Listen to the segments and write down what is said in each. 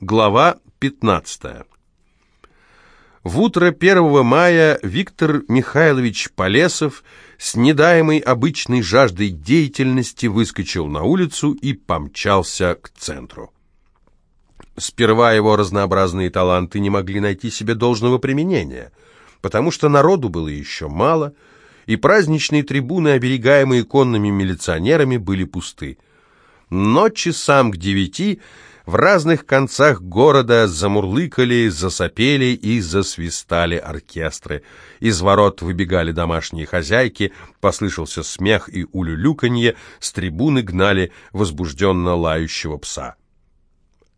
Глава 15. В утро 1 мая Виктор Михайлович Полесов с недаемой обычной жаждой деятельности выскочил на улицу и помчался к центру. Сперва его разнообразные таланты не могли найти себе должного применения, потому что народу было еще мало, и праздничные трибуны, оберегаемые конными милиционерами, были пусты. Но часам к девяти в разных концах города замурлыкали, засопели и засвистали оркестры. Из ворот выбегали домашние хозяйки, послышался смех и улюлюканье, с трибуны гнали возбужденно лающего пса.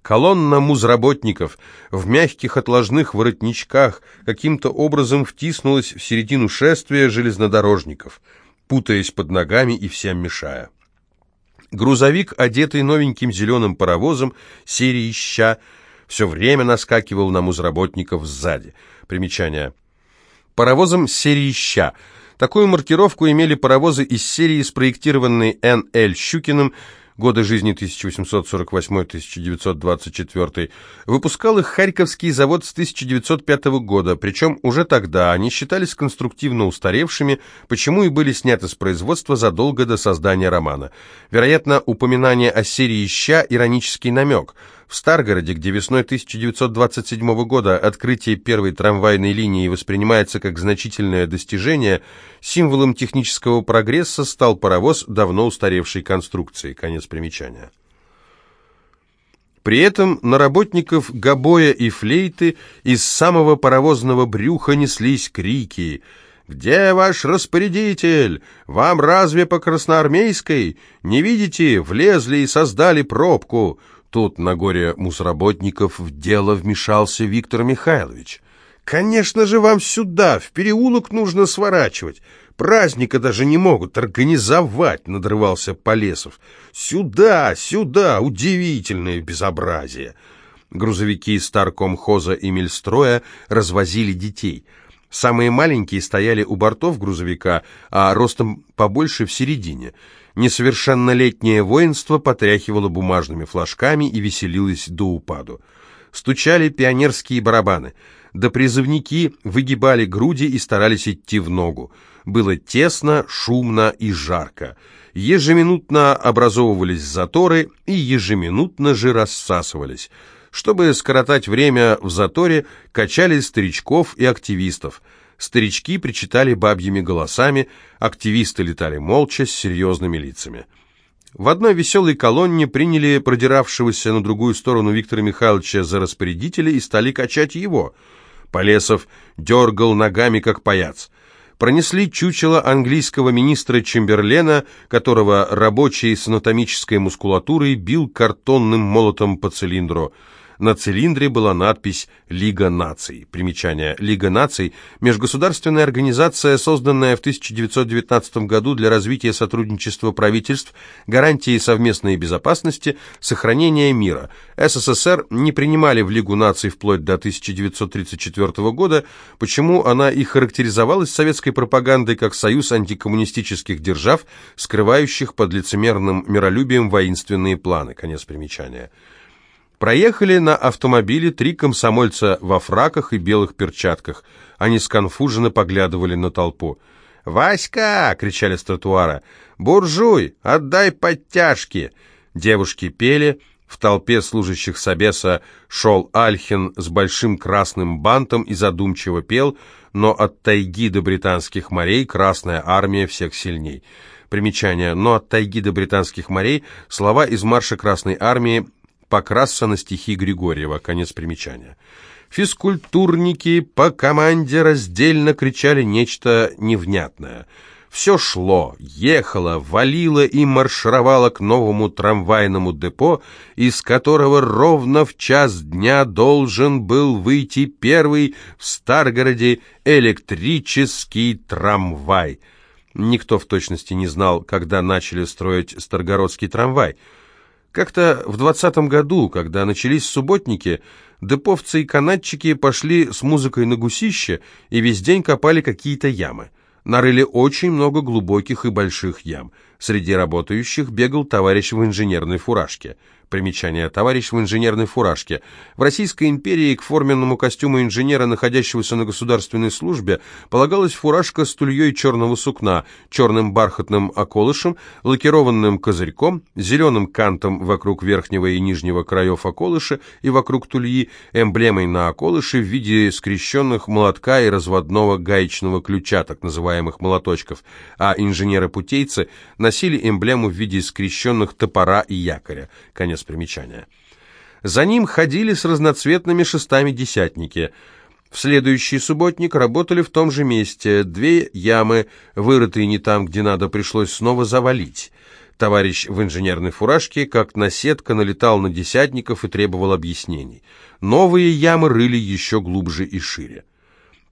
Колонна музработников в мягких отложных воротничках каким-то образом втиснулась в середину шествия железнодорожников, путаясь под ногами и всем мешая. Грузовик, одетый новеньким зеленым паровозом серии «Ща», все время наскакивал на музработников сзади. Примечание. Паровозом серии «Ща». Такую маркировку имели паровозы из серии, спроектированные Н.Л. Щукиным, годы жизни 1848-1924, выпускал их Харьковский завод с 1905 года, причем уже тогда они считались конструктивно устаревшими, почему и были сняты с производства задолго до создания романа. Вероятно, упоминание о серии «Ща» – иронический намек – в Старгороде, где весной 1927 года открытие первой трамвайной линии воспринимается как значительное достижение, символом технического прогресса стал паровоз давно устаревшей конструкции. Конец примечания. При этом на работников гобоя и флейты из самого паровозного брюха неслись крики «Где ваш распорядитель? Вам разве по красноармейской? Не видите? Влезли и создали пробку!» Тут на горе мусработников в дело вмешался Виктор Михайлович. «Конечно же вам сюда, в переулок нужно сворачивать. Праздника даже не могут организовать», — надрывался Полесов. «Сюда, сюда, удивительное безобразие!» Грузовики Старкомхоза и Мельстроя развозили детей. Самые маленькие стояли у бортов грузовика, а ростом побольше в середине — Несовершеннолетнее воинство потряхивало бумажными флажками и веселилось до упаду. Стучали пионерские барабаны. Да призывники выгибали груди и старались идти в ногу. Было тесно, шумно и жарко. Ежеминутно образовывались заторы и ежеминутно же рассасывались. Чтобы скоротать время в заторе, качали старичков и активистов – Старички причитали бабьими голосами, активисты летали молча, с серьезными лицами. В одной веселой колонне приняли продиравшегося на другую сторону Виктора Михайловича за распорядителя и стали качать его. Полесов дергал ногами, как паяц. Пронесли чучело английского министра Чемберлена, которого рабочий с анатомической мускулатурой бил картонным молотом по цилиндру. На цилиндре была надпись «Лига наций». Примечание. Лига наций – межгосударственная организация, созданная в 1919 году для развития сотрудничества правительств, гарантии совместной безопасности, сохранения мира. СССР не принимали в Лигу наций вплоть до 1934 года, почему она и характеризовалась советской пропагандой как союз антикоммунистических держав, скрывающих под лицемерным миролюбием воинственные планы. Конец примечания. Проехали на автомобиле три комсомольца во фраках и белых перчатках. Они сконфуженно поглядывали на толпу. «Васька!» — кричали с тротуара. «Буржуй! Отдай подтяжки!» Девушки пели. В толпе служащих Собеса шел Альхин с большим красным бантом и задумчиво пел, но от тайги до британских морей Красная Армия всех сильней. Примечание. Но от тайги до британских морей слова из марша Красной Армии Покраса на стихи Григорьева. Конец примечания. Физкультурники по команде раздельно кричали нечто невнятное. Все шло, ехало, валило и маршировало к новому трамвайному депо, из которого ровно в час дня должен был выйти первый в Старгороде электрический трамвай. Никто в точности не знал, когда начали строить Старгородский трамвай – как-то в двадцатом году, когда начались субботники, деповцы и канатчики пошли с музыкой на гусище и весь день копали какие-то ямы. Нарыли очень много глубоких и больших ям. Среди работающих бегал товарищ в инженерной фуражке. Примечание. Товарищ в инженерной фуражке. В Российской империи к форменному костюму инженера, находящегося на государственной службе, полагалась фуражка с тульей черного сукна, черным бархатным околышем, лакированным козырьком, зеленым кантом вокруг верхнего и нижнего краев околыша и вокруг тульи, эмблемой на околыше в виде скрещенных молотка и разводного гаечного ключа, так называемых молоточков, а инженеры-путейцы носили эмблему в виде скрещенных топора и якоря. Конец Конец примечания. За ним ходили с разноцветными шестами десятники. В следующий субботник работали в том же месте. Две ямы, вырытые не там, где надо, пришлось снова завалить. Товарищ в инженерной фуражке, как наседка, налетал на десятников и требовал объяснений. Новые ямы рыли еще глубже и шире.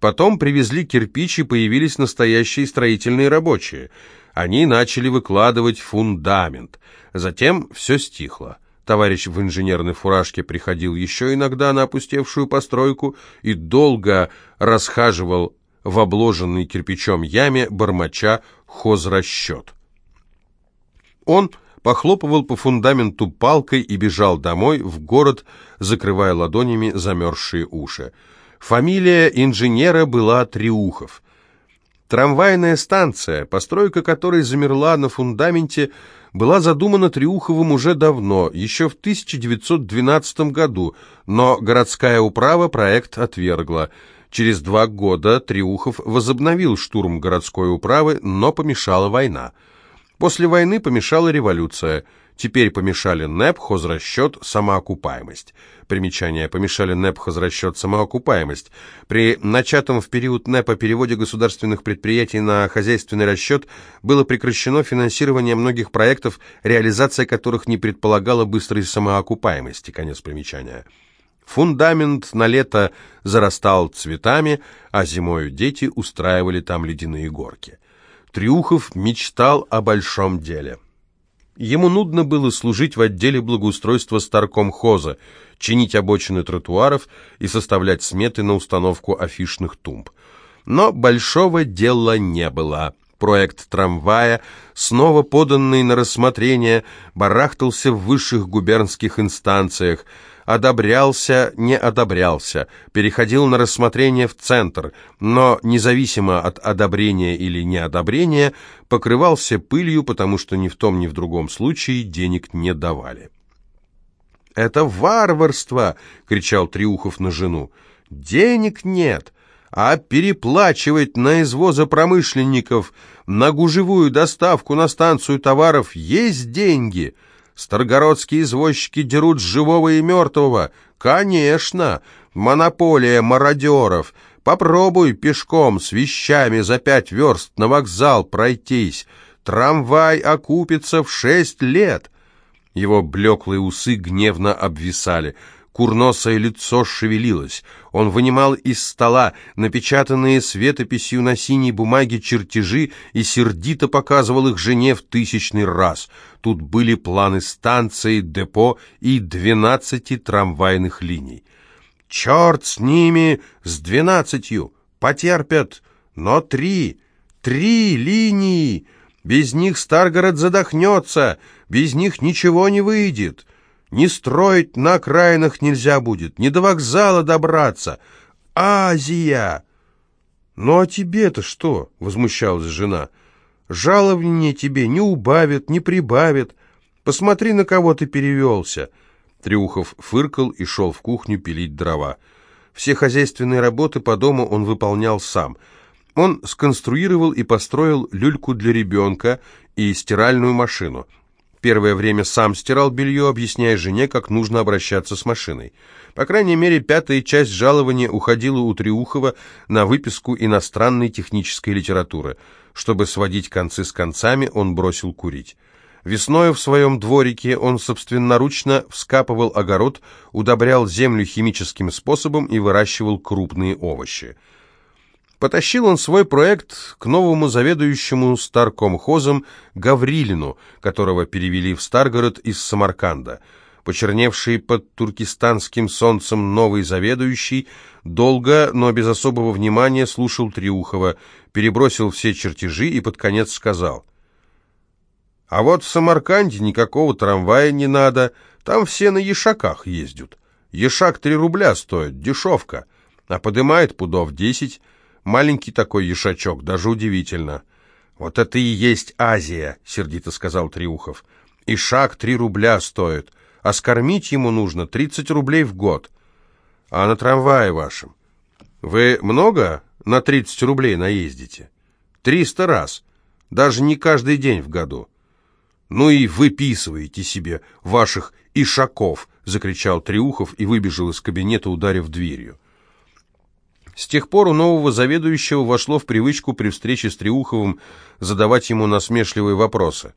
Потом привезли кирпич, и появились настоящие строительные рабочие. Они начали выкладывать фундамент. Затем все стихло. Товарищ в инженерной фуражке приходил еще иногда на опустевшую постройку и долго расхаживал в обложенной кирпичом яме бормоча хозрасчет. Он похлопывал по фундаменту палкой и бежал домой, в город, закрывая ладонями замерзшие уши. Фамилия инженера была Триухов. Трамвайная станция, постройка которой замерла на фундаменте, была задумана Триуховым уже давно, еще в 1912 году, но городская управа проект отвергла. Через два года Триухов возобновил штурм городской управы, но помешала война. После войны помешала революция – Теперь помешали НЭП, хозрасчет, самоокупаемость. Примечание. Помешали НЭП, хозрасчет, самоокупаемость. При начатом в период НЭПа переводе государственных предприятий на хозяйственный расчет было прекращено финансирование многих проектов, реализация которых не предполагала быстрой самоокупаемости. Конец примечания. Фундамент на лето зарастал цветами, а зимою дети устраивали там ледяные горки. Трюхов мечтал о большом деле. Ему нудно было служить в отделе благоустройства старкомхоза, чинить обочины тротуаров и составлять сметы на установку афишных тумб. Но большого дела не было. Проект трамвая, снова поданный на рассмотрение, барахтался в высших губернских инстанциях – одобрялся, не одобрялся, переходил на рассмотрение в центр, но независимо от одобрения или неодобрения, покрывался пылью, потому что ни в том, ни в другом случае денег не давали. «Это варварство!» — кричал Триухов на жену. «Денег нет, а переплачивать на извоза промышленников, на гужевую доставку на станцию товаров есть деньги!» Старгородские извозчики дерут живого и мертвого. Конечно, монополия мародеров. Попробуй пешком с вещами за пять верст на вокзал пройтись. Трамвай окупится в шесть лет. Его блеклые усы гневно обвисали. Курносое лицо шевелилось. Он вынимал из стола напечатанные светописью на синей бумаге чертежи и сердито показывал их жене в тысячный раз. Тут были планы станции, депо и двенадцати трамвайных линий. «Черт с ними, с двенадцатью! Потерпят! Но три! Три линии! Без них Старгород задохнется! Без них ничего не выйдет!» Не строить на окраинах нельзя будет, не до вокзала добраться. Азия!» «Ну а тебе-то что?» — возмущалась жена. «Жалование тебе не убавят, не прибавят. Посмотри, на кого ты перевелся». Трюхов фыркал и шел в кухню пилить дрова. Все хозяйственные работы по дому он выполнял сам. Он сконструировал и построил люльку для ребенка и стиральную машину — Первое время сам стирал белье, объясняя жене, как нужно обращаться с машиной. По крайней мере, пятая часть жалования уходила у Триухова на выписку иностранной технической литературы. Чтобы сводить концы с концами, он бросил курить. Весною в своем дворике он собственноручно вскапывал огород, удобрял землю химическим способом и выращивал крупные овощи. Потащил он свой проект к новому заведующему старкомхозом Гаврилину, которого перевели в Старгород из Самарканда. Почерневший под туркестанским солнцем новый заведующий долго, но без особого внимания слушал Триухова, перебросил все чертежи и под конец сказал. А вот в Самарканде никакого трамвая не надо, там все на ешаках ездят. Ешак три рубля стоит, дешевка, а подымает пудов десять. Маленький такой ешачок, даже удивительно. «Вот это и есть Азия», — сердито сказал Триухов. «И шаг три рубля стоит, а скормить ему нужно тридцать рублей в год. А на трамвае вашем вы много на тридцать рублей наездите? Триста раз, даже не каждый день в году». «Ну и выписываете себе ваших ишаков!» — закричал Триухов и выбежал из кабинета, ударив дверью. С тех пор у нового заведующего вошло в привычку при встрече с Триуховым задавать ему насмешливые вопросы.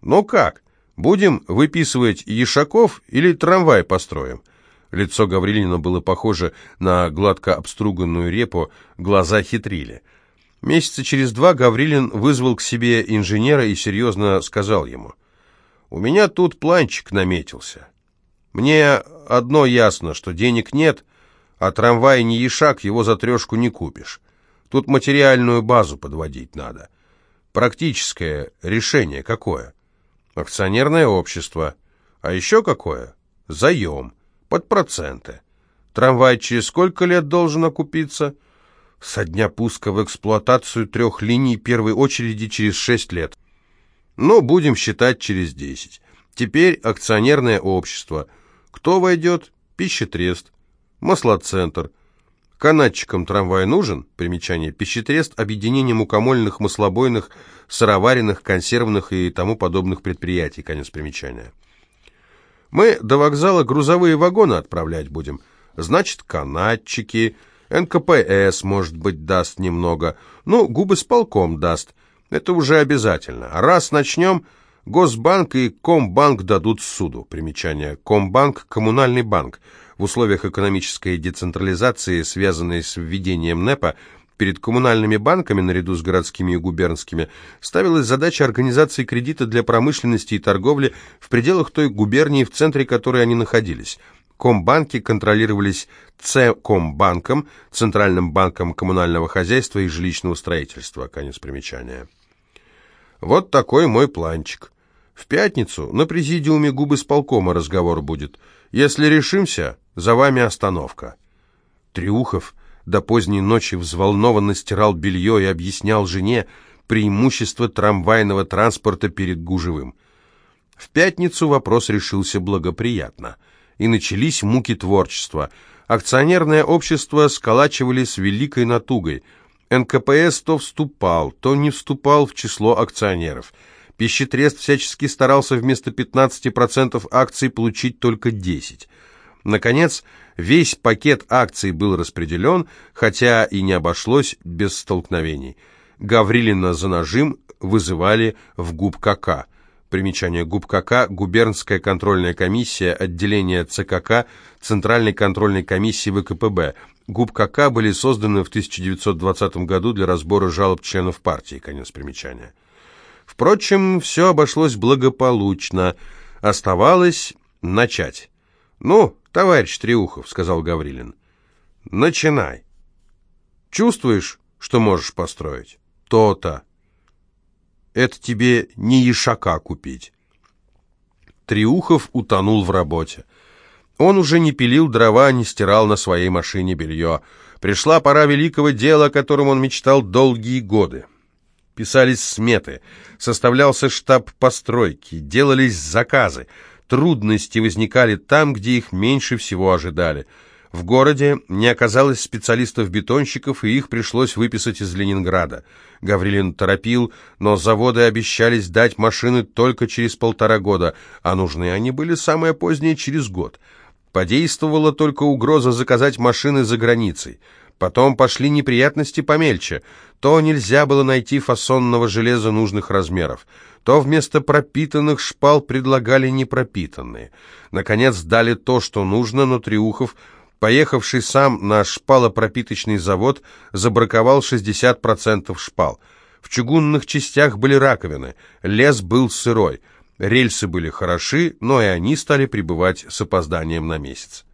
«Ну как, будем выписывать ешаков или трамвай построим?» Лицо Гаврилина было похоже на гладко обструганную репу, глаза хитрили. Месяца через два Гаврилин вызвал к себе инженера и серьезно сказал ему, «У меня тут планчик наметился. Мне одно ясно, что денег нет, а трамвай не ешак, его за трешку не купишь. Тут материальную базу подводить надо. Практическое решение какое? Акционерное общество. А еще какое? Заем. Под проценты. Трамвай через сколько лет должен окупиться?» со дня пуска в эксплуатацию трех линий первой очереди через шесть лет. Но будем считать через десять. Теперь акционерное общество. Кто войдет? Пищетрест. Маслоцентр. Канатчикам трамвай нужен? Примечание. Пищетрест – объединение мукомольных, маслобойных, сыроваренных, консервных и тому подобных предприятий. Конец примечания. Мы до вокзала грузовые вагоны отправлять будем. Значит, канатчики – НКПС, может быть, даст немного. Ну, губы с полком даст. Это уже обязательно. Раз начнем, Госбанк и Комбанк дадут суду. Примечание. Комбанк – коммунальный банк. В условиях экономической децентрализации, связанной с введением НЭПа, перед коммунальными банками, наряду с городскими и губернскими, ставилась задача организации кредита для промышленности и торговли в пределах той губернии, в центре которой они находились – Комбанки контролировались Цкомбанком, Центральным банком коммунального хозяйства и жилищного строительства. Конец примечания. Вот такой мой планчик. В пятницу на президиуме губы с полкома разговор будет. Если решимся, за вами остановка. Триухов до поздней ночи взволнованно стирал белье и объяснял жене преимущество трамвайного транспорта перед гужевым. В пятницу вопрос решился благоприятно – и начались муки творчества. Акционерное общество сколачивали с великой натугой. НКПС то вступал, то не вступал в число акционеров. Пищетрест всячески старался вместо 15% акций получить только 10%. Наконец, весь пакет акций был распределен, хотя и не обошлось без столкновений. Гаврилина за нажим вызывали в ГУБ-КК. Примечание ГУБКК, губернская контрольная комиссия, отделение ЦКК, Центральной контрольной комиссии ВКПБ. ГУБКК были созданы в 1920 году для разбора жалоб членов партии. Конец примечания. Впрочем, все обошлось благополучно. Оставалось начать. «Ну, товарищ Триухов», — сказал Гаврилин, — «начинай. Чувствуешь, что можешь построить?» «То-то». Это тебе не ешака купить. Триухов утонул в работе. Он уже не пилил дрова, не стирал на своей машине белье. Пришла пора великого дела, о котором он мечтал долгие годы. Писались сметы, составлялся штаб постройки, делались заказы. Трудности возникали там, где их меньше всего ожидали – в городе не оказалось специалистов-бетонщиков, и их пришлось выписать из Ленинграда. Гаврилин торопил, но заводы обещали сдать машины только через полтора года, а нужны они были самое позднее через год. Подействовала только угроза заказать машины за границей. Потом пошли неприятности помельче. То нельзя было найти фасонного железа нужных размеров, то вместо пропитанных шпал предлагали непропитанные. Наконец дали то, что нужно, но Триухов Поехавший сам на шпалопропиточный завод забраковал 60% шпал. В чугунных частях были раковины, лес был сырой, рельсы были хороши, но и они стали прибывать с опозданием на месяц.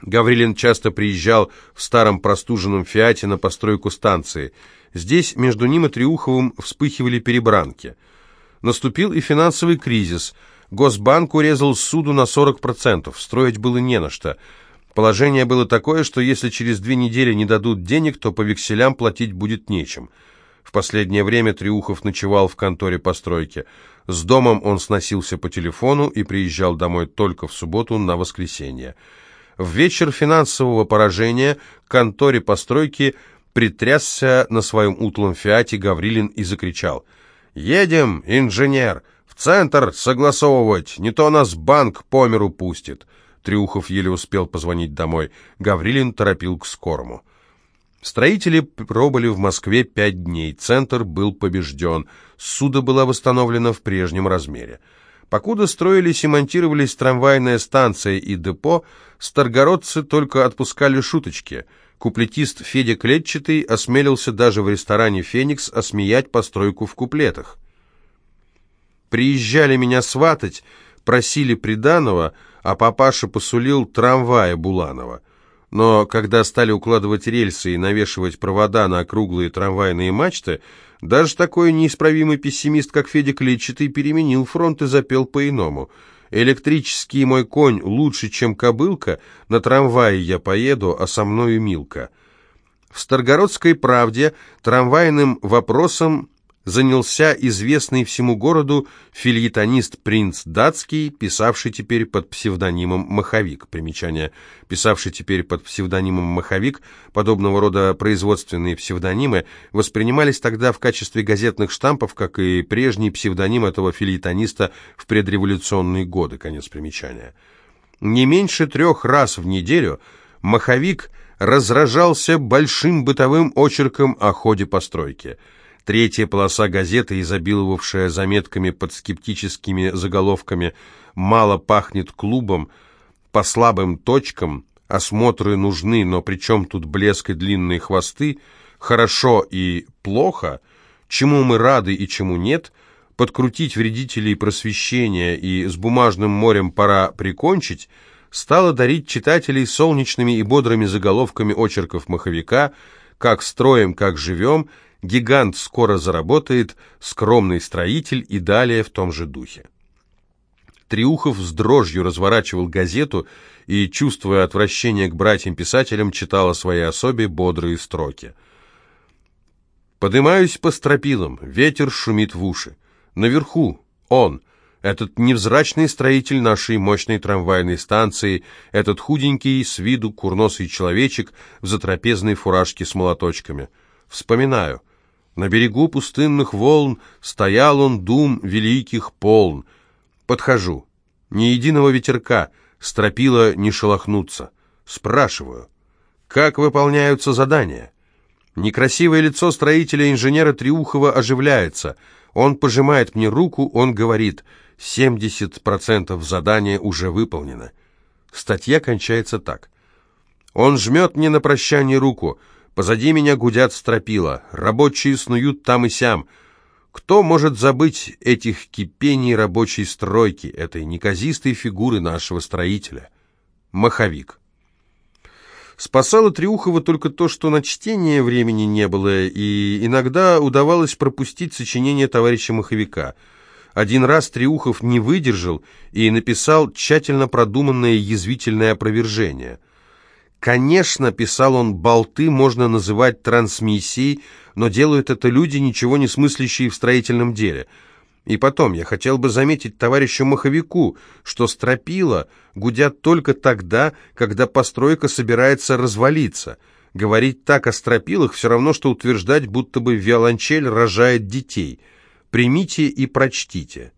Гаврилин часто приезжал в старом простуженном «Фиате» на постройку станции. Здесь между ним и Триуховым вспыхивали перебранки. Наступил и финансовый кризис. Госбанк урезал суду на 40%, строить было не на что. Положение было такое, что если через две недели не дадут денег, то по векселям платить будет нечем. В последнее время Триухов ночевал в конторе постройки. С домом он сносился по телефону и приезжал домой только в субботу на воскресенье. В вечер финансового поражения конторе постройки притрясся на своем утлом фиате Гаврилин и закричал «Едем, инженер, в центр согласовывать, не то нас банк по миру пустит». Триухов еле успел позвонить домой. Гаврилин торопил к скорому. Строители пробыли в Москве пять дней. Центр был побежден. Суда была восстановлена в прежнем размере. Покуда строились и монтировались трамвайная станция и депо, старгородцы только отпускали шуточки. Куплетист Федя Клетчатый осмелился даже в ресторане «Феникс» осмеять постройку в куплетах. «Приезжали меня сватать, просили приданого, а папаша посулил трамвая Буланова». Но когда стали укладывать рельсы и навешивать провода на округлые трамвайные мачты, даже такой неисправимый пессимист, как Федя Клетчатый, переменил фронт и запел по-иному. «Электрический мой конь лучше, чем кобылка, на трамвае я поеду, а со мною Милка». В Старгородской правде трамвайным вопросом занялся известный всему городу фильетонист принц датский, писавший теперь под псевдонимом Маховик. Примечание. Писавший теперь под псевдонимом Маховик, подобного рода производственные псевдонимы воспринимались тогда в качестве газетных штампов, как и прежний псевдоним этого фильетониста в предреволюционные годы. Конец примечания. Не меньше трех раз в неделю Маховик разражался большим бытовым очерком о ходе постройки – Третья полоса газеты, изобиловавшая заметками под скептическими заголовками «Мало пахнет клубом», «По слабым точкам», «Осмотры нужны, но при чем тут блеск и длинные хвосты», «Хорошо и плохо», «Чему мы рады и чему нет», «Подкрутить вредителей просвещения» и «С бумажным морем пора прикончить», стала дарить читателей солнечными и бодрыми заголовками очерков маховика «Как строим, как живем» Гигант скоро заработает, скромный строитель и далее в том же духе. Триухов с дрожью разворачивал газету и, чувствуя отвращение к братьям-писателям, читал о своей особе бодрые строки. «Подымаюсь по стропилам, ветер шумит в уши. Наверху он, этот невзрачный строитель нашей мощной трамвайной станции, этот худенький, с виду курносый человечек в затрапезной фуражке с молоточками. Вспоминаю». На берегу пустынных волн стоял он дум великих полн. Подхожу. Ни единого ветерка, стропила не шелохнуться. Спрашиваю, как выполняются задания? Некрасивое лицо строителя-инженера Триухова оживляется. Он пожимает мне руку, он говорит, 70% задания уже выполнено. Статья кончается так. Он жмет мне на прощание руку – Позади меня гудят стропила, рабочие снуют там и сям. Кто может забыть этих кипений рабочей стройки, этой неказистой фигуры нашего строителя? Маховик. Спасало Триухова только то, что на чтение времени не было, и иногда удавалось пропустить сочинение товарища Маховика. Один раз Триухов не выдержал и написал тщательно продуманное язвительное опровержение – Конечно, писал он, болты можно называть трансмиссией, но делают это люди, ничего не смыслящие в строительном деле. И потом, я хотел бы заметить товарищу Маховику, что стропила гудят только тогда, когда постройка собирается развалиться. Говорить так о стропилах все равно, что утверждать, будто бы виолончель рожает детей. Примите и прочтите.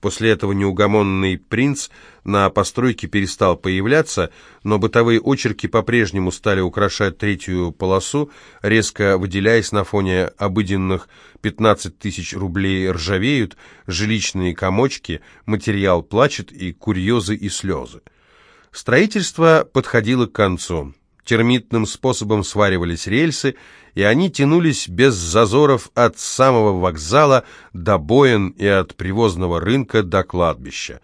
После этого неугомонный принц на постройке перестал появляться, но бытовые очерки по-прежнему стали украшать третью полосу, резко выделяясь на фоне обыденных 15 тысяч рублей ржавеют, жилищные комочки, материал плачет и курьезы и слезы. Строительство подходило к концу. Термитным способом сваривались рельсы, и они тянулись без зазоров от самого вокзала до Боин и от привозного рынка до кладбища.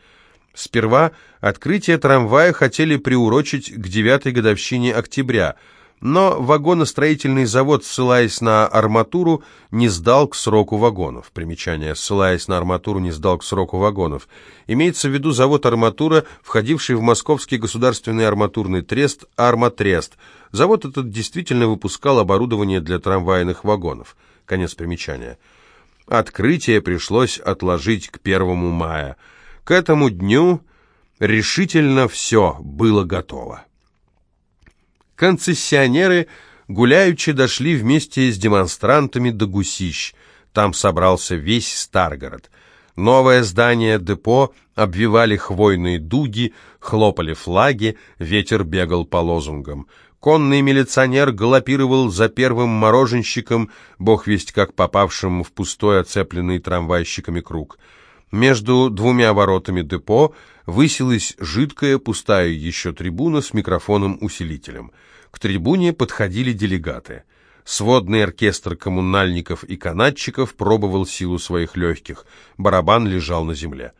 Сперва открытие трамвая хотели приурочить к девятой годовщине октября, но вагоностроительный завод, ссылаясь на арматуру, не сдал к сроку вагонов. Примечание, ссылаясь на арматуру, не сдал к сроку вагонов. Имеется в виду завод «Арматура», входивший в Московский государственный арматурный трест «Арматрест». Завод этот действительно выпускал оборудование для трамвайных вагонов. Конец примечания. Открытие пришлось отложить к 1 мая. К этому дню решительно все было готово. Концессионеры гуляючи дошли вместе с демонстрантами до Гусищ. Там собрался весь Старгород. Новое здание депо обвивали хвойные дуги, хлопали флаги, ветер бегал по лозунгам. Конный милиционер галопировал за первым мороженщиком, бог весть как попавшим в пустой оцепленный трамвайщиками круг. Между двумя воротами депо высилась жидкая, пустая еще трибуна с микрофоном-усилителем. К трибуне подходили делегаты. Сводный оркестр коммунальников и канатчиков пробовал силу своих легких. Барабан лежал на земле.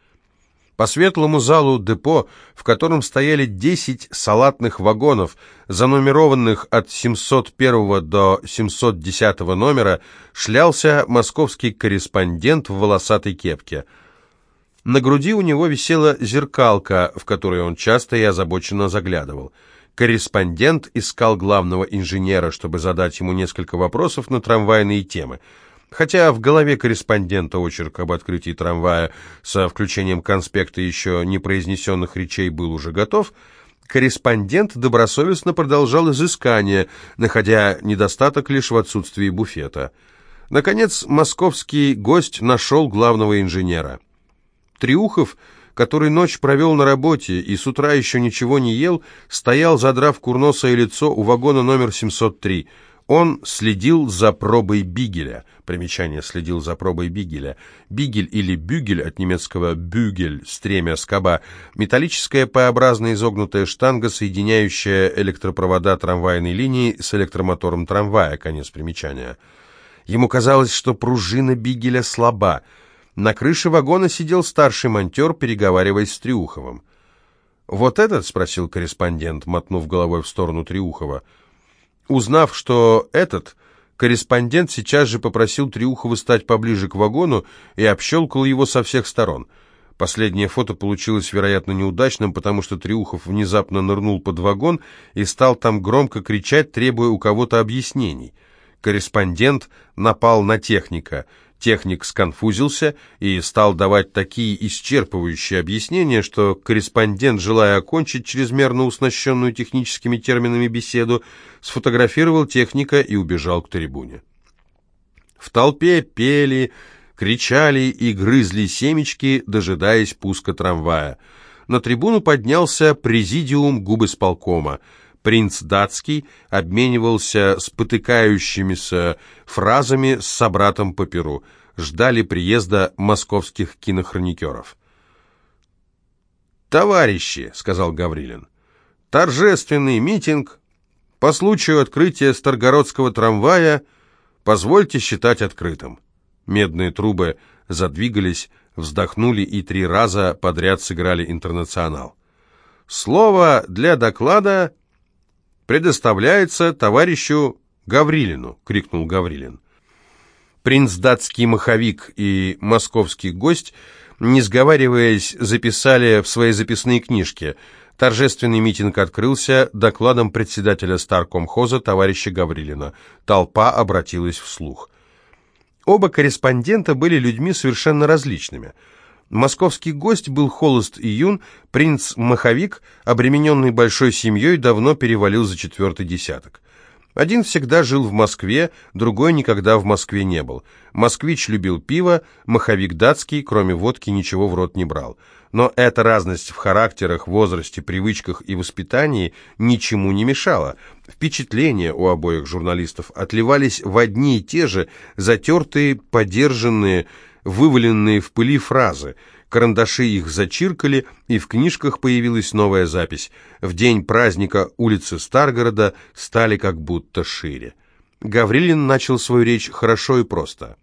По светлому залу депо, в котором стояли 10 салатных вагонов, занумерованных от 701 до 710 номера, шлялся московский корреспондент в волосатой кепке – на груди у него висела зеркалка, в которую он часто и озабоченно заглядывал. Корреспондент искал главного инженера, чтобы задать ему несколько вопросов на трамвайные темы. Хотя в голове корреспондента очерк об открытии трамвая со включением конспекта еще не произнесенных речей был уже готов, корреспондент добросовестно продолжал изыскание, находя недостаток лишь в отсутствии буфета. Наконец, московский гость нашел главного инженера. Триухов, который ночь провел на работе и с утра еще ничего не ел, стоял, задрав курносое лицо у вагона номер 703. Он следил за пробой бигеля. Примечание «следил за пробой бигеля». Бигель или бюгель от немецкого «бюгель» — стремя, скоба. Металлическая П-образная изогнутая штанга, соединяющая электропровода трамвайной линии с электромотором трамвая. Конец примечания. Ему казалось, что пружина бигеля слаба — на крыше вагона сидел старший монтер, переговариваясь с Триуховым. «Вот этот?» — спросил корреспондент, мотнув головой в сторону Триухова. Узнав, что этот, корреспондент сейчас же попросил Триухова стать поближе к вагону и общелкал его со всех сторон. Последнее фото получилось, вероятно, неудачным, потому что Триухов внезапно нырнул под вагон и стал там громко кричать, требуя у кого-то объяснений. Корреспондент напал на техника — Техник сконфузился и стал давать такие исчерпывающие объяснения, что корреспондент, желая окончить чрезмерно уснащенную техническими терминами беседу, сфотографировал техника и убежал к трибуне. В толпе пели, кричали и грызли семечки, дожидаясь пуска трамвая. На трибуну поднялся президиум губысполкома – Принц датский обменивался спотыкающимися фразами с собратом по перу. Ждали приезда московских кинохроникеров. «Товарищи», — сказал Гаврилин, — «торжественный митинг по случаю открытия Старгородского трамвая позвольте считать открытым». Медные трубы задвигались, вздохнули и три раза подряд сыграли «Интернационал». Слово для доклада предоставляется товарищу Гаврилину!» — крикнул Гаврилин. Принц датский маховик и московский гость, не сговариваясь, записали в свои записные книжки. Торжественный митинг открылся докладом председателя Старкомхоза товарища Гаврилина. Толпа обратилась вслух. Оба корреспондента были людьми совершенно различными – Московский гость был холост и юн, принц-маховик, обремененный большой семьей, давно перевалил за четвертый десяток. Один всегда жил в Москве, другой никогда в Москве не был. Москвич любил пиво, маховик датский, кроме водки, ничего в рот не брал. Но эта разность в характерах, возрасте, привычках и воспитании ничему не мешала. Впечатления у обоих журналистов отливались в одни и те же, затертые, подержанные, вываленные в пыли фразы. Карандаши их зачиркали, и в книжках появилась новая запись. В день праздника улицы Старгорода стали как будто шире. Гаврилин начал свою речь хорошо и просто.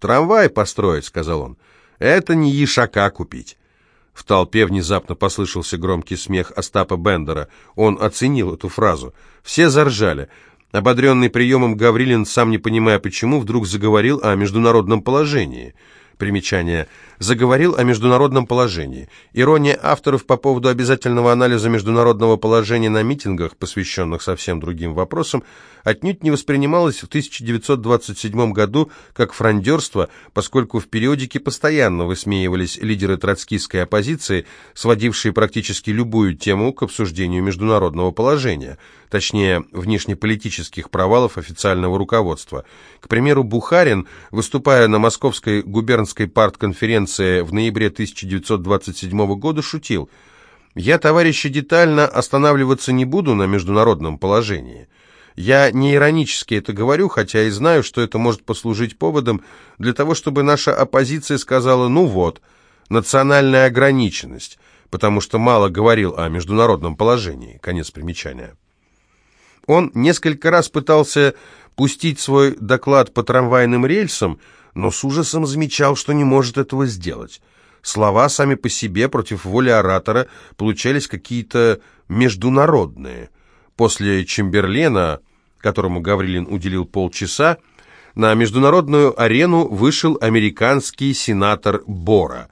«Трамвай построить», — сказал он, — «это не ешака купить». В толпе внезапно послышался громкий смех Остапа Бендера. Он оценил эту фразу. Все заржали. Ободренный приемом Гаврилин, сам не понимая почему, вдруг заговорил о международном положении – Примечание. Заговорил о международном положении. Ирония авторов по поводу обязательного анализа международного положения на митингах, посвященных совсем другим вопросам, отнюдь не воспринималась в 1927 году как фрондерство, поскольку в периодике постоянно высмеивались лидеры троцкистской оппозиции, сводившие практически любую тему к обсуждению международного положения, точнее, внешнеполитических провалов официального руководства. К примеру, Бухарин, выступая на Московской губернской партконференции в ноябре 1927 года, шутил «Я, товарищи, детально останавливаться не буду на международном положении». Я не иронически это говорю, хотя и знаю, что это может послужить поводом для того, чтобы наша оппозиция сказала «ну вот», национальная ограниченность, потому что мало говорил о международном положении. Конец примечания. Он несколько раз пытался пустить свой доклад по трамвайным рельсам, но с ужасом замечал, что не может этого сделать. Слова сами по себе против воли оратора получались какие-то международные. После Чемберлена которому Гаврилин уделил полчаса, на международную арену вышел американский сенатор Бора.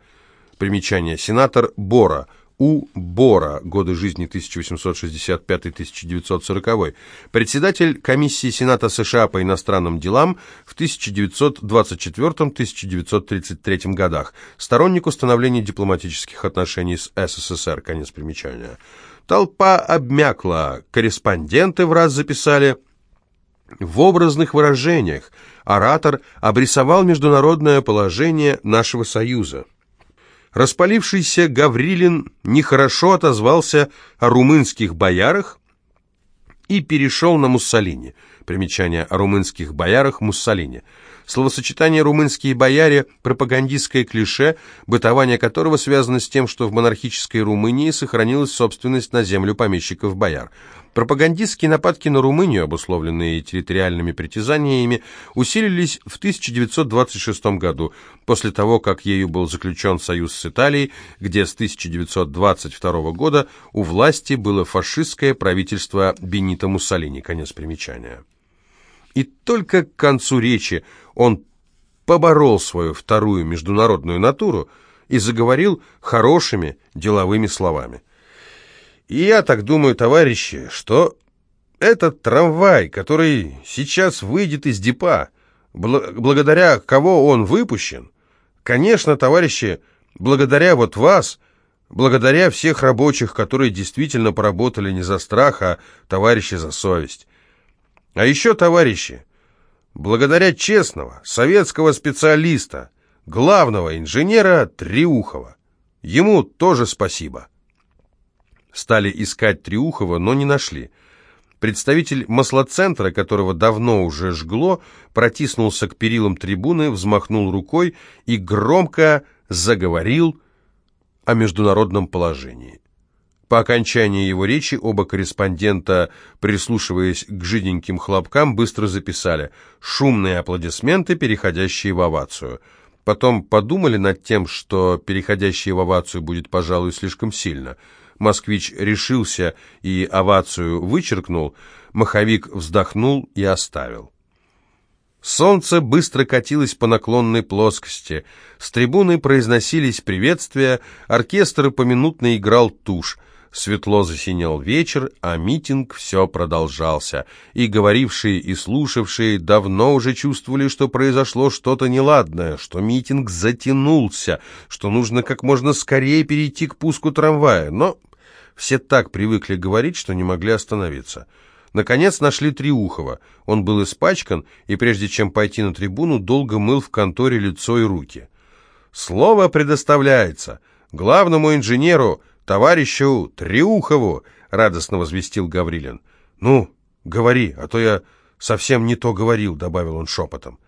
Примечание. Сенатор Бора. У. Бора. Годы жизни 1865-1940. Председатель комиссии Сената США по иностранным делам в 1924-1933 годах. Сторонник установления дипломатических отношений с СССР. Конец примечания. Толпа обмякла. Корреспонденты в раз записали в образных выражениях оратор обрисовал международное положение нашего Союза. Распалившийся Гаврилин нехорошо отозвался о румынских боярах и перешел на Муссолини. Примечание о румынских боярах Муссолини. Словосочетание «румынские бояре» – пропагандистское клише, бытование которого связано с тем, что в монархической Румынии сохранилась собственность на землю помещиков-бояр. Пропагандистские нападки на Румынию, обусловленные территориальными притязаниями, усилились в 1926 году, после того, как ею был заключен союз с Италией, где с 1922 года у власти было фашистское правительство Бенито Муссолини. Конец примечания. И только к концу речи он поборол свою вторую международную натуру и заговорил хорошими деловыми словами. И я так думаю, товарищи, что этот трамвай, который сейчас выйдет из депа, бл благодаря кого он выпущен, конечно, товарищи, благодаря вот вас, благодаря всех рабочих, которые действительно поработали не за страх, а, товарищи, за совесть. А еще, товарищи, благодаря честного советского специалиста, главного инженера Триухова. Ему тоже спасибо. Стали искать Триухова, но не нашли. Представитель маслоцентра, которого давно уже жгло, протиснулся к перилам трибуны, взмахнул рукой и громко заговорил о международном положении. По окончании его речи оба корреспондента, прислушиваясь к жиденьким хлопкам, быстро записали шумные аплодисменты, переходящие в овацию. Потом подумали над тем, что переходящие в овацию будет, пожалуй, слишком сильно – Москвич решился и овацию вычеркнул, маховик вздохнул и оставил. Солнце быстро катилось по наклонной плоскости, с трибуны произносились приветствия, оркестр поминутно играл тушь, Светло засинял вечер, а митинг все продолжался, и говорившие и слушавшие давно уже чувствовали, что произошло что-то неладное, что митинг затянулся, что нужно как можно скорее перейти к пуску трамвая, но все так привыкли говорить, что не могли остановиться. Наконец нашли Триухова. Он был испачкан, и прежде чем пойти на трибуну, долго мыл в конторе лицо и руки. «Слово предоставляется главному инженеру товарищу Триухову!» — радостно возвестил Гаврилин. «Ну, говори, а то я совсем не то говорил», — добавил он шепотом.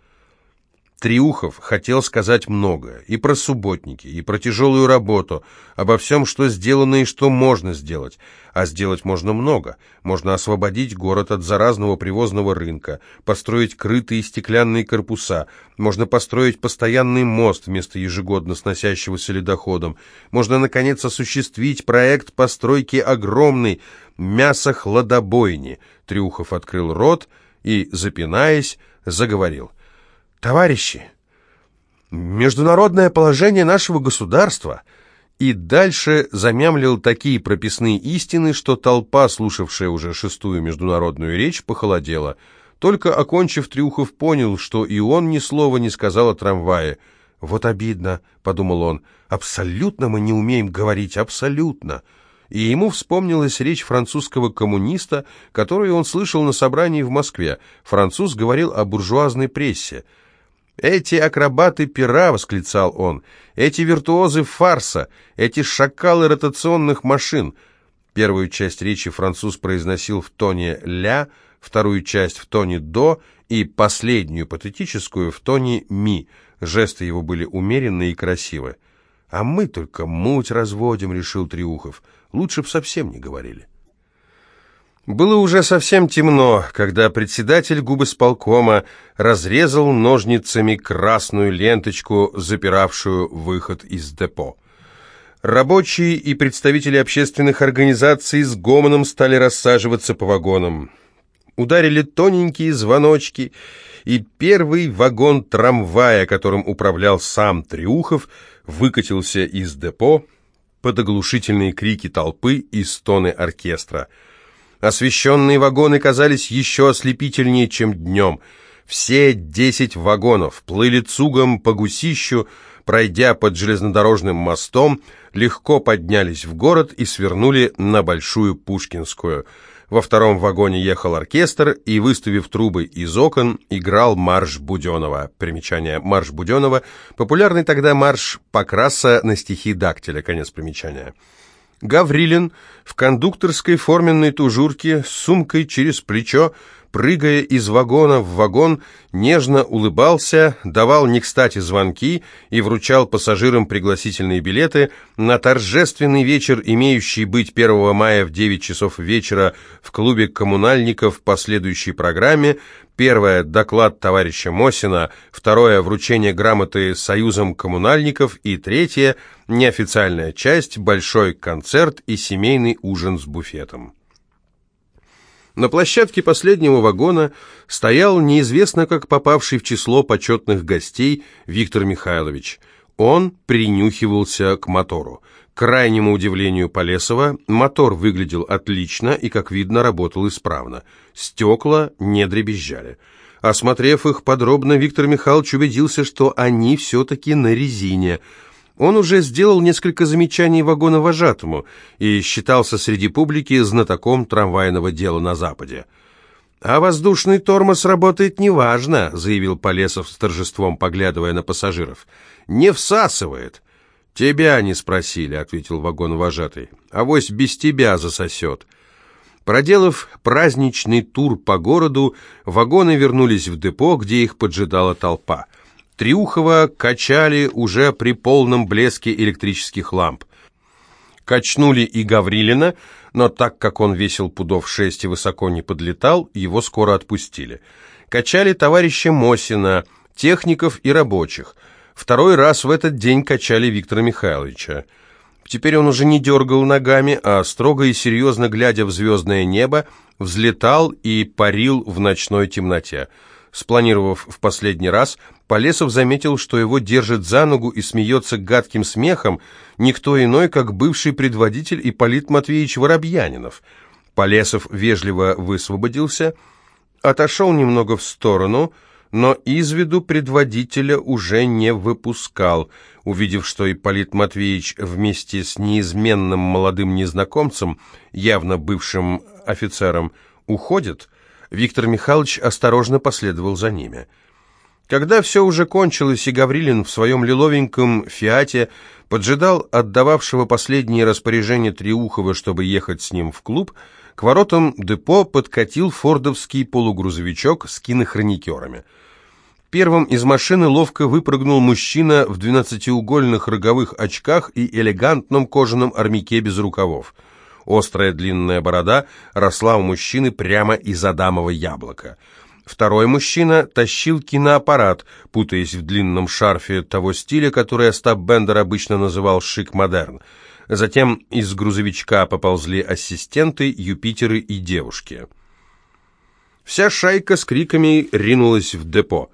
Триухов хотел сказать многое, и про субботники, и про тяжелую работу, обо всем, что сделано и что можно сделать. А сделать можно много. Можно освободить город от заразного привозного рынка, построить крытые стеклянные корпуса, можно построить постоянный мост вместо ежегодно сносящегося ледоходом, можно, наконец, осуществить проект постройки огромной мясохладобойни. Триухов открыл рот и, запинаясь, заговорил. Товарищи, международное положение нашего государства и дальше замямлил такие прописные истины, что толпа, слушавшая уже шестую международную речь, похолодела. Только окончив, Трюхов понял, что и он ни слова не сказал о трамвае. «Вот обидно», — подумал он, — «абсолютно мы не умеем говорить, абсолютно». И ему вспомнилась речь французского коммуниста, которую он слышал на собрании в Москве. Француз говорил о буржуазной прессе. «Эти акробаты пера!» — восклицал он. «Эти виртуозы фарса! Эти шакалы ротационных машин!» Первую часть речи француз произносил в тоне «ля», вторую часть в тоне «до» и последнюю, патетическую, в тоне «ми». Жесты его были умеренные и красивы. «А мы только муть разводим», — решил Триухов. «Лучше б совсем не говорили». Было уже совсем темно, когда председатель губысполкома разрезал ножницами красную ленточку, запиравшую выход из депо. Рабочие и представители общественных организаций с гомоном стали рассаживаться по вагонам. Ударили тоненькие звоночки, и первый вагон трамвая, которым управлял сам Триухов, выкатился из депо под оглушительные крики толпы и стоны оркестра – Освещенные вагоны казались еще ослепительнее, чем днем. Все десять вагонов плыли цугом по гусищу, пройдя под железнодорожным мостом, легко поднялись в город и свернули на Большую Пушкинскую. Во втором вагоне ехал оркестр и, выставив трубы из окон, играл марш Буденова. Примечание «Марш Буденова» — популярный тогда марш Покраса на стихи Дактиля. Конец примечания. Гаврилин в кондукторской форменной тужурке с сумкой через плечо, прыгая из вагона в вагон, нежно улыбался, давал не кстати звонки и вручал пассажирам пригласительные билеты на торжественный вечер, имеющий быть 1 мая в 9 часов вечера в клубе коммунальников по следующей программе, Первое – доклад товарища Мосина, второе – вручение грамоты Союзом коммунальников и третье – неофициальная часть, большой концерт и семейный ужин с буфетом. На площадке последнего вагона стоял неизвестно как попавший в число почетных гостей Виктор Михайлович. Он принюхивался к мотору. К крайнему удивлению Полесова, мотор выглядел отлично и, как видно, работал исправно. Стекла не дребезжали. Осмотрев их подробно, Виктор Михайлович убедился, что они все-таки на резине. Он уже сделал несколько замечаний вагоновожатому и считался среди публики знатоком трамвайного дела на Западе. «А воздушный тормоз работает неважно», — заявил Полесов с торжеством, поглядывая на пассажиров. «Не всасывает». «Тебя не спросили», — ответил вагон-вожатый. «Авось без тебя засосет». Проделав праздничный тур по городу, вагоны вернулись в депо, где их поджидала толпа. Триухова качали уже при полном блеске электрических ламп. Качнули и Гаврилина, но так как он весил пудов шесть и высоко не подлетал, его скоро отпустили. Качали товарища Мосина, техников и рабочих – Второй раз в этот день качали Виктора Михайловича. Теперь он уже не дергал ногами, а строго и серьезно глядя в звездное небо, взлетал и парил в ночной темноте. Спланировав в последний раз, Полесов заметил, что его держит за ногу и смеется гадким смехом никто иной, как бывший предводитель Ипполит Матвеевич Воробьянинов. Полесов вежливо высвободился, отошел немного в сторону – но из виду предводителя уже не выпускал. Увидев, что Ипполит Матвеевич вместе с неизменным молодым незнакомцем, явно бывшим офицером, уходит, Виктор Михайлович осторожно последовал за ними. Когда все уже кончилось, и Гаврилин в своем лиловеньком «Фиате» поджидал отдававшего последние распоряжения Триухова, чтобы ехать с ним в клуб, к воротам депо подкатил фордовский полугрузовичок с кинохроникерами. Первым из машины ловко выпрыгнул мужчина в двенадцатиугольных роговых очках и элегантном кожаном армяке без рукавов. Острая длинная борода росла у мужчины прямо из адамового яблока. Второй мужчина тащил киноаппарат, путаясь в длинном шарфе того стиля, который Остап Бендер обычно называл «шик-модерн». Затем из грузовичка поползли ассистенты, Юпитеры и девушки. Вся шайка с криками ринулась в депо.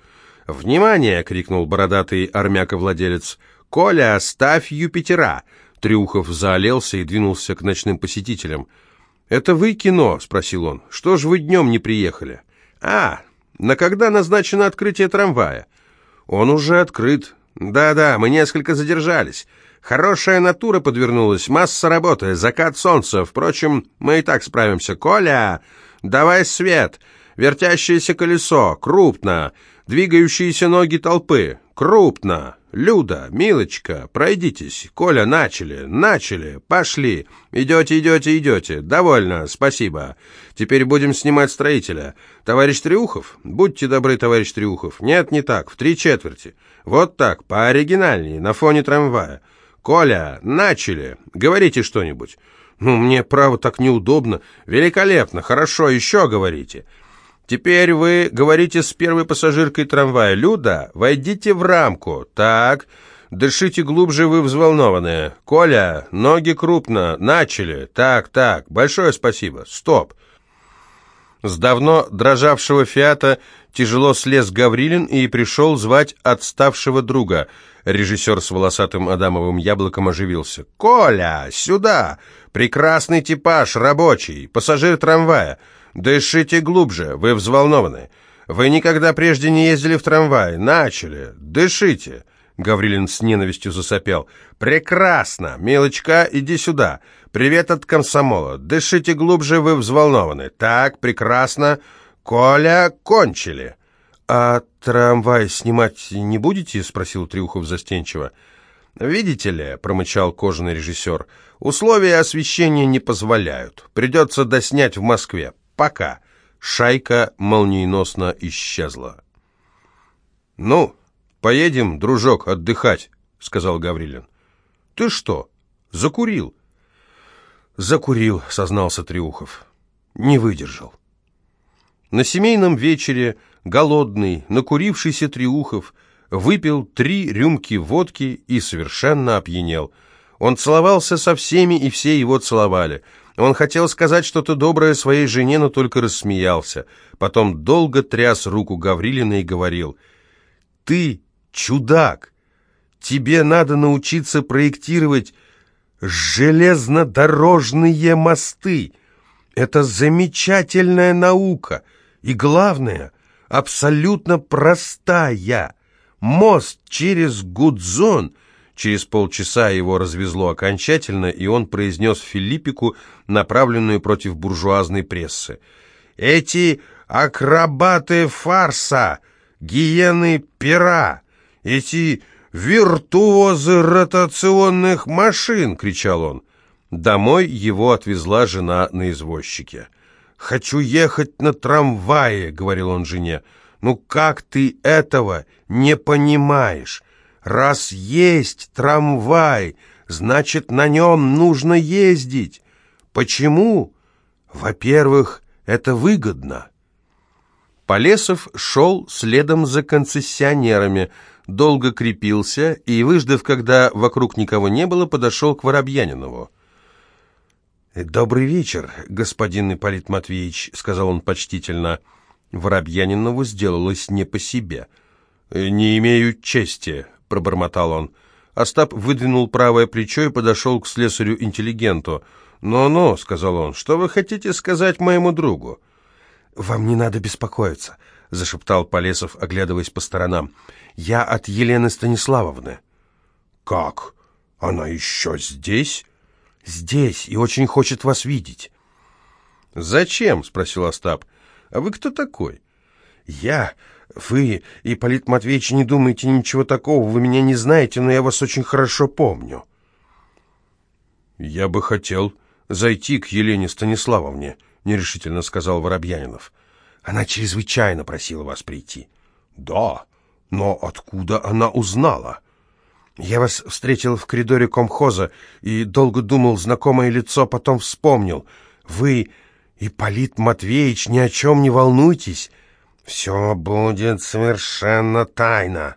«Внимание!» — крикнул бородатый армяковладелец. «Коля, ставь Юпитера!» Трюхов заолелся и двинулся к ночным посетителям. «Это вы кино?» — спросил он. «Что ж вы днем не приехали?» «А, на когда назначено открытие трамвая?» «Он уже открыт. Да-да, мы несколько задержались. Хорошая натура подвернулась, масса работы, закат солнца. Впрочем, мы и так справимся. Коля, давай свет. Вертящееся колесо, крупно. Двигающиеся ноги толпы, крупно. Люда, Милочка, пройдитесь. Коля, начали, начали, пошли. Идете, идете, идете. Довольно, спасибо. Теперь будем снимать строителя. Товарищ Триухов? Будьте добры, товарищ Триухов. Нет, не так, в три четверти. Вот так, пооригинальнее, на фоне трамвая. «Коля, начали! Говорите что-нибудь!» «Ну, мне, право, так неудобно. Великолепно, хорошо, еще говорите!» «Теперь вы говорите с первой пассажиркой трамвая. Люда, войдите в рамку. Так, дышите глубже, вы взволнованные. Коля, ноги крупно. Начали. Так, так, большое спасибо. Стоп!» С давно дрожавшего «Фиата» тяжело слез Гаврилин и пришел звать отставшего друга – Режиссер с волосатым адамовым яблоком оживился. «Коля, сюда! Прекрасный типаж, рабочий, пассажир трамвая. Дышите глубже, вы взволнованы. Вы никогда прежде не ездили в трамвае. Начали. Дышите!» Гаврилин с ненавистью засопел. «Прекрасно! Милочка, иди сюда. Привет от комсомола. Дышите глубже, вы взволнованы. Так, прекрасно. Коля, кончили!» «А трамвай снимать не будете?» — спросил Трюхов застенчиво. «Видите ли», — промычал кожаный режиссер, — «условия освещения не позволяют. Придется доснять в Москве. Пока». Шайка молниеносно исчезла. «Ну, поедем, дружок, отдыхать», — сказал Гаврилин. «Ты что, закурил?» «Закурил», — сознался Триухов. «Не выдержал». На семейном вечере голодный, накурившийся Триухов, выпил три рюмки водки и совершенно опьянел. Он целовался со всеми, и все его целовали. Он хотел сказать что-то доброе своей жене, но только рассмеялся. Потом долго тряс руку Гаврилина и говорил, «Ты чудак! Тебе надо научиться проектировать железнодорожные мосты. Это замечательная наука. И главное — абсолютно простая. Мост через Гудзон. Через полчаса его развезло окончательно, и он произнес Филиппику, направленную против буржуазной прессы. «Эти акробаты фарса, гиены пера, эти виртуозы ротационных машин!» — кричал он. Домой его отвезла жена на извозчике. «Хочу ехать на трамвае», — говорил он жене. «Ну как ты этого не понимаешь? Раз есть трамвай, значит, на нем нужно ездить. Почему? Во-первых, это выгодно». Полесов шел следом за концессионерами, долго крепился и, выждав, когда вокруг никого не было, подошел к Воробьянинову. «Добрый вечер, господин Ипполит Матвеевич», — сказал он почтительно. Воробьянинову сделалось не по себе. «Не имею чести», — пробормотал он. Остап выдвинул правое плечо и подошел к слесарю-интеллигенту. «Ну-ну», — сказал он, — «что вы хотите сказать моему другу?» «Вам не надо беспокоиться», — зашептал Полесов, оглядываясь по сторонам. «Я от Елены Станиславовны». «Как? Она еще здесь?» здесь и очень хочет вас видеть». «Зачем?» — спросил Остап. «А вы кто такой?» «Я... Вы, Ипполит Матвеевич, не думаете ничего такого, вы меня не знаете, но я вас очень хорошо помню». «Я бы хотел зайти к Елене Станиславовне», — нерешительно сказал Воробьянинов. «Она чрезвычайно просила вас прийти». «Да, Но откуда она узнала? Я вас встретил в коридоре комхоза и долго думал, знакомое лицо, потом вспомнил. Вы, Ипполит Матвеевич, ни о чем не волнуйтесь. Все будет совершенно тайно.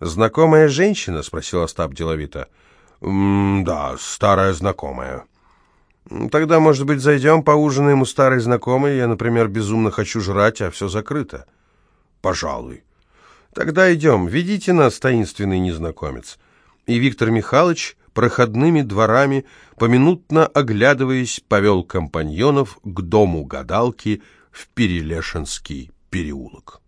«Знакомая женщина?» — спросил Остап деловито. «Да, старая знакомая». «Тогда, может быть, зайдем, поужинаем у старой знакомой? Я, например, безумно хочу жрать, а все закрыто». «Пожалуй». «Тогда идем. Ведите нас, таинственный незнакомец». И Виктор Михайлович проходными дворами, поминутно оглядываясь, повел компаньонов к дому гадалки в Перелешинский переулок.